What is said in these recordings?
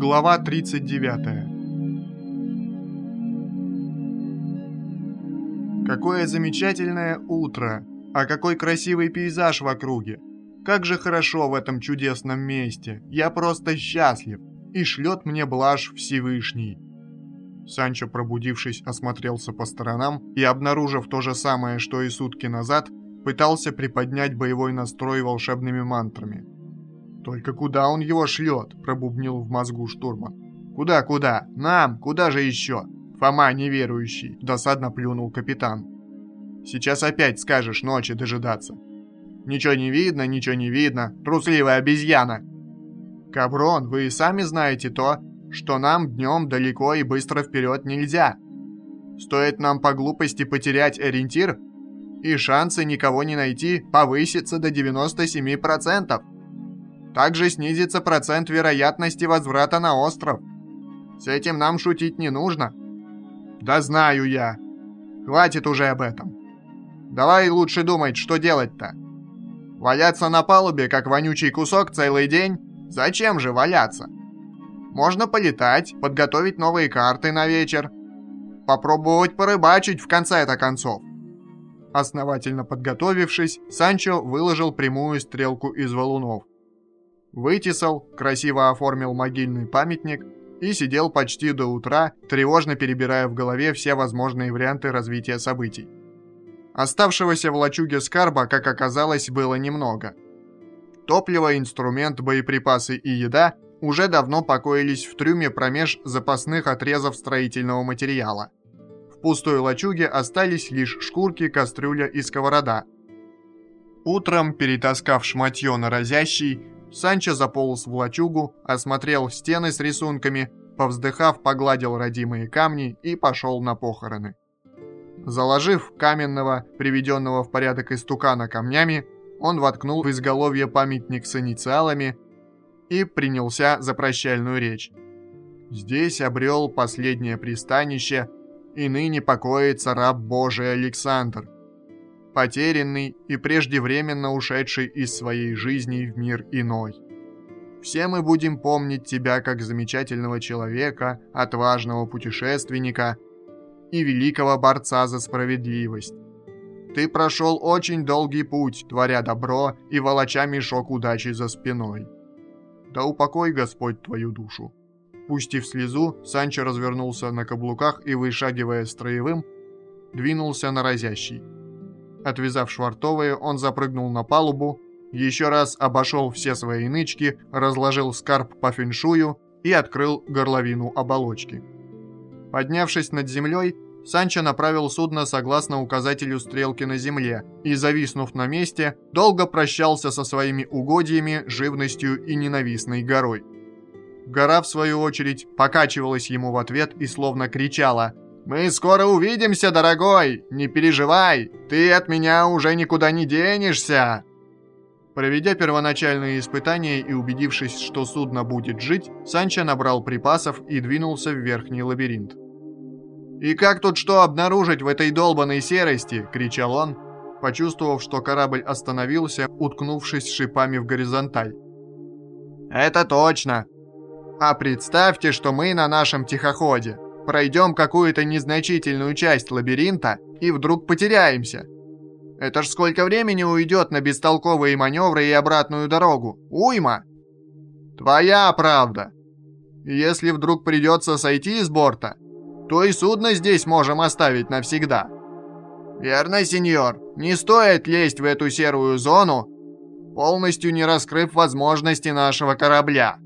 Глава 39 Какое замечательное утро, а какой красивый пейзаж в округе. Как же хорошо в этом чудесном месте, я просто счастлив, и шлет мне блажь Всевышний. Санчо, пробудившись, осмотрелся по сторонам и, обнаружив то же самое, что и сутки назад, пытался приподнять боевой настрой волшебными мантрами. «Только куда он его шлет?» – пробубнил в мозгу штурман. «Куда-куда? Нам? Куда же еще?» «Фома неверующий», – досадно плюнул капитан. «Сейчас опять скажешь ночи дожидаться». «Ничего не видно, ничего не видно, трусливая обезьяна!» «Каброн, вы и сами знаете то, что нам днем далеко и быстро вперед нельзя. Стоит нам по глупости потерять ориентир, и шансы никого не найти повысятся до 97%. Также снизится процент вероятности возврата на остров. С этим нам шутить не нужно. Да знаю я. Хватит уже об этом. Давай лучше думать, что делать-то. Валяться на палубе, как вонючий кусок, целый день? Зачем же валяться? Можно полетать, подготовить новые карты на вечер. Попробовать порыбачить в конце-то концов. Основательно подготовившись, Санчо выложил прямую стрелку из валунов. Вытесал, красиво оформил могильный памятник и сидел почти до утра, тревожно перебирая в голове все возможные варианты развития событий. Оставшегося в лачуге скарба, как оказалось, было немного. Топливо, инструмент, боеприпасы и еда уже давно покоились в трюме промеж запасных отрезов строительного материала. В пустой лачуге остались лишь шкурки, кастрюля и сковорода. Утром, перетаскав шматье на разящий, Санчо заполз в лачугу, осмотрел стены с рисунками, повздыхав, погладил родимые камни и пошел на похороны. Заложив каменного, приведенного в порядок истукана камнями, он воткнул в изголовье памятник с инициалами и принялся за прощальную речь. Здесь обрел последнее пристанище, и ныне покоится раб Божий Александр – потерянный и преждевременно ушедший из своей жизни в мир иной. Все мы будем помнить тебя как замечательного человека, отважного путешественника и великого борца за справедливость. Ты прошел очень долгий путь, творя добро и волоча мешок удачи за спиной. Да упокой Господь твою душу. Пустив слезу, Санчо развернулся на каблуках и, вышагивая строевым, двинулся на разящий. Отвязав швартовые, он запрыгнул на палубу, еще раз обошел все свои нычки, разложил скарб по феншую и открыл горловину оболочки. Поднявшись над землей, Санчо направил судно согласно указателю стрелки на земле и, зависнув на месте, долго прощался со своими угодьями, живностью и ненавистной горой. Гора, в свою очередь, покачивалась ему в ответ и словно кричала – «Мы скоро увидимся, дорогой! Не переживай! Ты от меня уже никуда не денешься!» Проведя первоначальные испытания и убедившись, что судно будет жить, Санчо набрал припасов и двинулся в верхний лабиринт. «И как тут что обнаружить в этой долбанной серости?» – кричал он, почувствовав, что корабль остановился, уткнувшись шипами в горизонталь. «Это точно! А представьте, что мы на нашем тихоходе!» Пройдем какую-то незначительную часть лабиринта и вдруг потеряемся. Это ж сколько времени уйдет на бестолковые маневры и обратную дорогу? Уйма! Твоя правда. Если вдруг придется сойти из борта, то и судно здесь можем оставить навсегда. Верно, сеньор, не стоит лезть в эту серую зону, полностью не раскрыв возможности нашего корабля.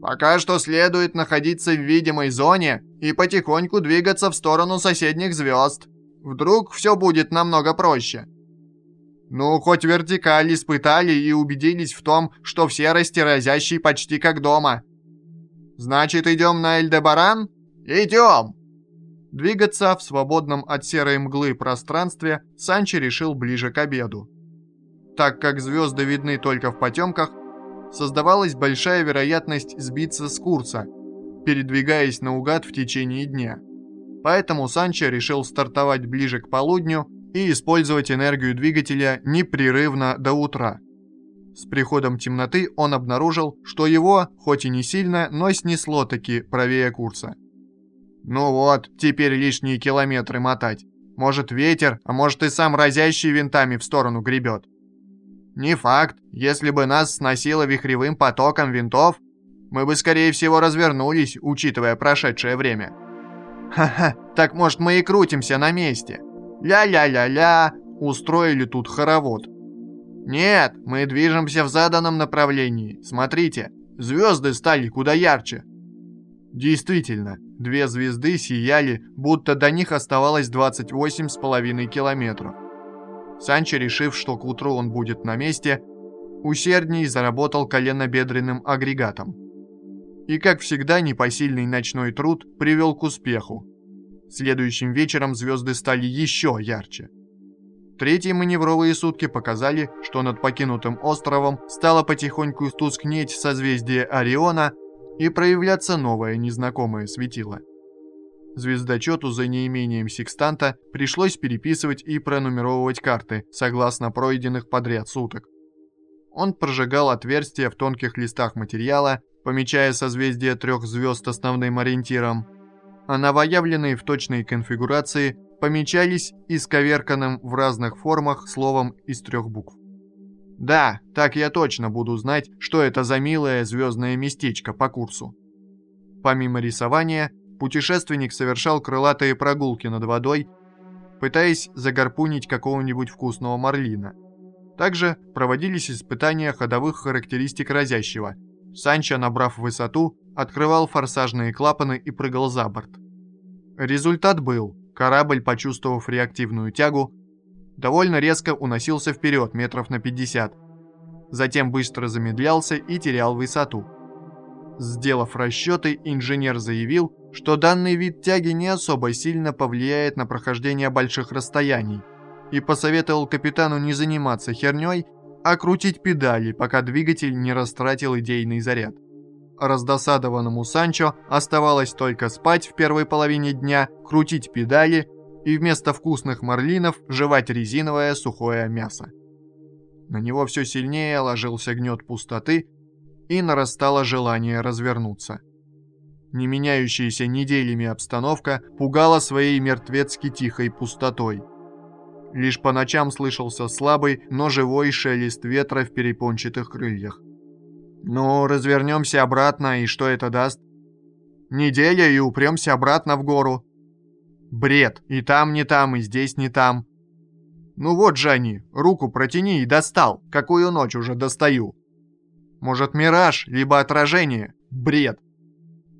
Пока что следует находиться в видимой зоне и потихоньку двигаться в сторону соседних звезд. Вдруг все будет намного проще. Ну, хоть вертикаль испытали и убедились в том, что в серости разящий почти как дома. Значит, идем на Эльдебаран? Идем! Двигаться в свободном от серой мглы пространстве Санчо решил ближе к обеду. Так как звезды видны только в потемках, создавалась большая вероятность сбиться с курса, передвигаясь наугад в течение дня. Поэтому Санчо решил стартовать ближе к полудню и использовать энергию двигателя непрерывно до утра. С приходом темноты он обнаружил, что его, хоть и не сильно, но снесло таки правее курса. Ну вот, теперь лишние километры мотать. Может ветер, а может и сам разящий винтами в сторону гребет. Не факт, если бы нас сносило вихревым потоком винтов, мы бы скорее всего развернулись, учитывая прошедшее время. Ха-ха, так может мы и крутимся на месте. Ля-ля-ля-ля, устроили тут хоровод. Нет, мы движемся в заданном направлении. Смотрите, звезды стали куда ярче. Действительно, две звезды сияли, будто до них оставалось 28,5 километров. Санчо, решив, что к утру он будет на месте, усердней заработал коленобедренным агрегатом. И, как всегда, непосильный ночной труд привел к успеху. Следующим вечером звезды стали еще ярче. Третьи маневровые сутки показали, что над покинутым островом стало потихоньку тускнеть созвездие Ориона и проявляться новое незнакомое светило. Звездочету за неимением секстанта пришлось переписывать и пронумеровывать карты, согласно пройденных подряд суток. Он прожигал отверстия в тонких листах материала, помечая созвездие трех звезд основным ориентиром, а новоявленные в точной конфигурации помечались исковерканным в разных формах словом из трех букв. Да, так я точно буду знать, что это за милое звездное местечко по курсу. Помимо рисования, путешественник совершал крылатые прогулки над водой, пытаясь загарпунить какого-нибудь вкусного марлина. Также проводились испытания ходовых характеристик разящего. Санчо, набрав высоту, открывал форсажные клапаны и прыгал за борт. Результат был. Корабль, почувствовав реактивную тягу, довольно резко уносился вперед метров на 50. Затем быстро замедлялся и терял высоту. Сделав расчеты, инженер заявил, что данный вид тяги не особо сильно повлияет на прохождение больших расстояний, и посоветовал капитану не заниматься херней, а крутить педали, пока двигатель не растратил идейный заряд. Раздосадованному Санчо оставалось только спать в первой половине дня, крутить педали и вместо вкусных марлинов жевать резиновое сухое мясо. На него все сильнее ложился гнет пустоты и нарастало желание развернуться. Не меняющаяся неделями обстановка пугала своей мертвецки тихой пустотой. Лишь по ночам слышался слабый, но живой шелест ветра в перепончатых крыльях. «Ну, развернемся обратно, и что это даст?» «Неделя, и упремся обратно в гору». «Бред, и там не там, и здесь не там». «Ну вот же они, руку протяни и достал, какую ночь уже достаю». «Может, мираж, либо отражение? Бред».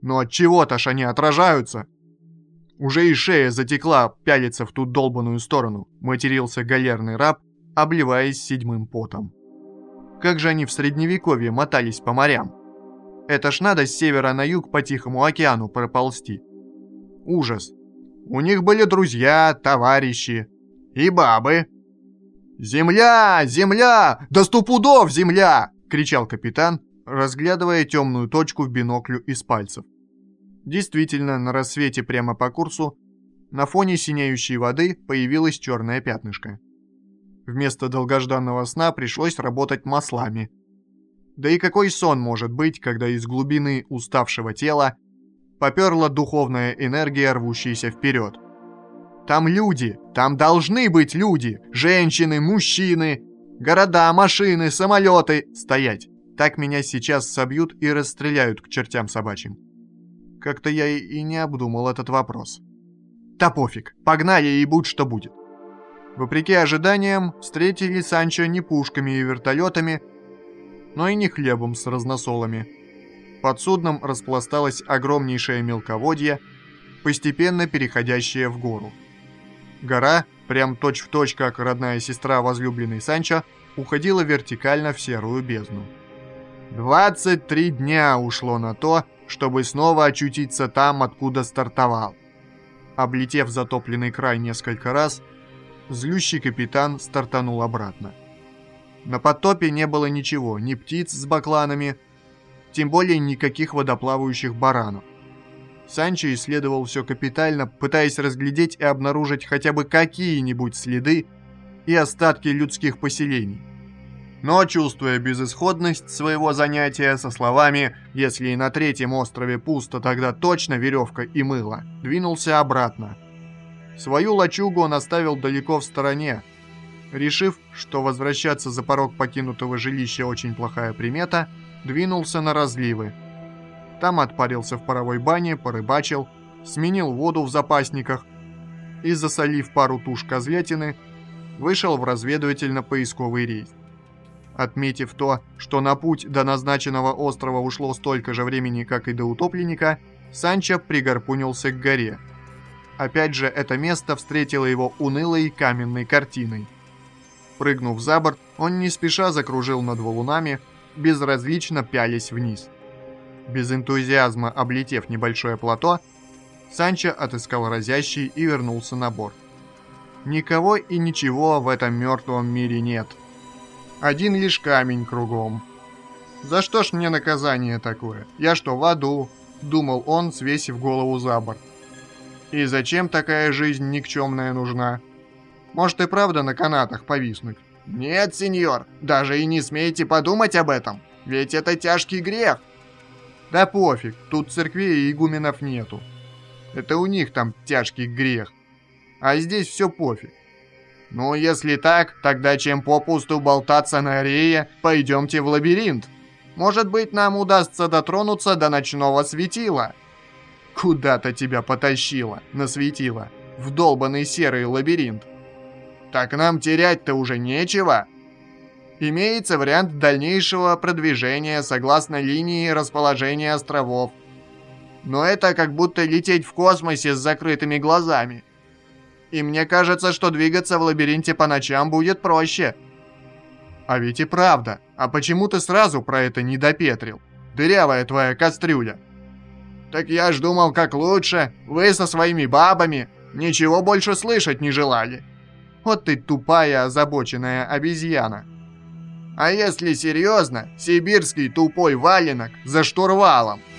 «Ну от чего-то ж они отражаются». Уже и шея затекла пялиться в ту долбанную сторону, матерился галерный раб, обливаясь седьмым потом. Как же они в средневековье мотались по морям? Это ж надо с севера на юг по Тихому океану проползти. Ужас. У них были друзья, товарищи и бабы. «Земля! Земля! Да сто земля!» — кричал капитан, разглядывая темную точку в биноклю из пальцев. Действительно, на рассвете прямо по курсу на фоне синеющей воды появилось черное пятнышко. Вместо долгожданного сна пришлось работать маслами. Да и какой сон может быть, когда из глубины уставшего тела поперла духовная энергия, рвущаяся вперед? Там люди, там должны быть люди, женщины, мужчины, города, машины, самолеты. Стоять. Так меня сейчас собьют и расстреляют к чертям собачьим. Как-то я и не обдумал этот вопрос. Да пофиг, погнали и будь что будет. Вопреки ожиданиям, встретили Санчо не пушками и вертолетами, но и не хлебом с разносолами. Под судном распласталось огромнейшее мелководье, постепенно переходящее в гору. Гора, прям точь-в-точь, точь, как родная сестра возлюбленной Санчо, уходила вертикально в серую бездну. 23 дня ушло на то, чтобы снова очутиться там, откуда стартовал. Облетев затопленный край несколько раз, злющий капитан стартанул обратно. На потопе не было ничего, ни птиц с бакланами, тем более никаких водоплавающих баранов. Санчо исследовал все капитально, пытаясь разглядеть и обнаружить хотя бы какие-нибудь следы и остатки людских поселений. Но, чувствуя безысходность своего занятия со словами «Если и на третьем острове пусто, тогда точно веревка и мыло», двинулся обратно. Свою лачугу он оставил далеко в стороне, решив, что возвращаться за порог покинутого жилища очень плохая примета, двинулся на разливы. Там отпарился в паровой бане, порыбачил, сменил воду в запасниках и, засолив пару туш козлятины, вышел в разведывательно-поисковый рейс. Отметив то, что на путь до назначенного острова ушло столько же времени, как и до утопленника, Санчо пригорпунился к горе. Опять же, это место встретило его унылой каменной картиной. Прыгнув за борт, он не спеша закружил над валунами, безразлично пялись вниз. Без энтузиазма облетев небольшое плато, Санчо отыскал разящий и вернулся на борт. Никого и ничего в этом мертвом мире нет. Один лишь камень кругом. «За что ж мне наказание такое? Я что, в аду?» — думал он, свесив голову за борт. «И зачем такая жизнь никчемная нужна? Может и правда на канатах повиснуть?» «Нет, сеньор, даже и не смейте подумать об этом, ведь это тяжкий грех!» «Да пофиг, тут церквей и игуменов нету. Это у них там тяжкий грех а здесь все пофиг. Ну, если так, тогда чем попусту болтаться на рее, пойдемте в лабиринт. Может быть, нам удастся дотронуться до ночного светила. Куда-то тебя потащило, на светило, в долбанный серый лабиринт. Так нам терять-то уже нечего. Имеется вариант дальнейшего продвижения согласно линии расположения островов. Но это как будто лететь в космосе с закрытыми глазами. И мне кажется, что двигаться в лабиринте по ночам будет проще. А ведь и правда. А почему ты сразу про это не допетрил? Дырявая твоя кастрюля. Так я ж думал, как лучше. Вы со своими бабами ничего больше слышать не желали. Вот ты тупая, озабоченная обезьяна. А если серьезно, сибирский тупой валенок за штурвалом –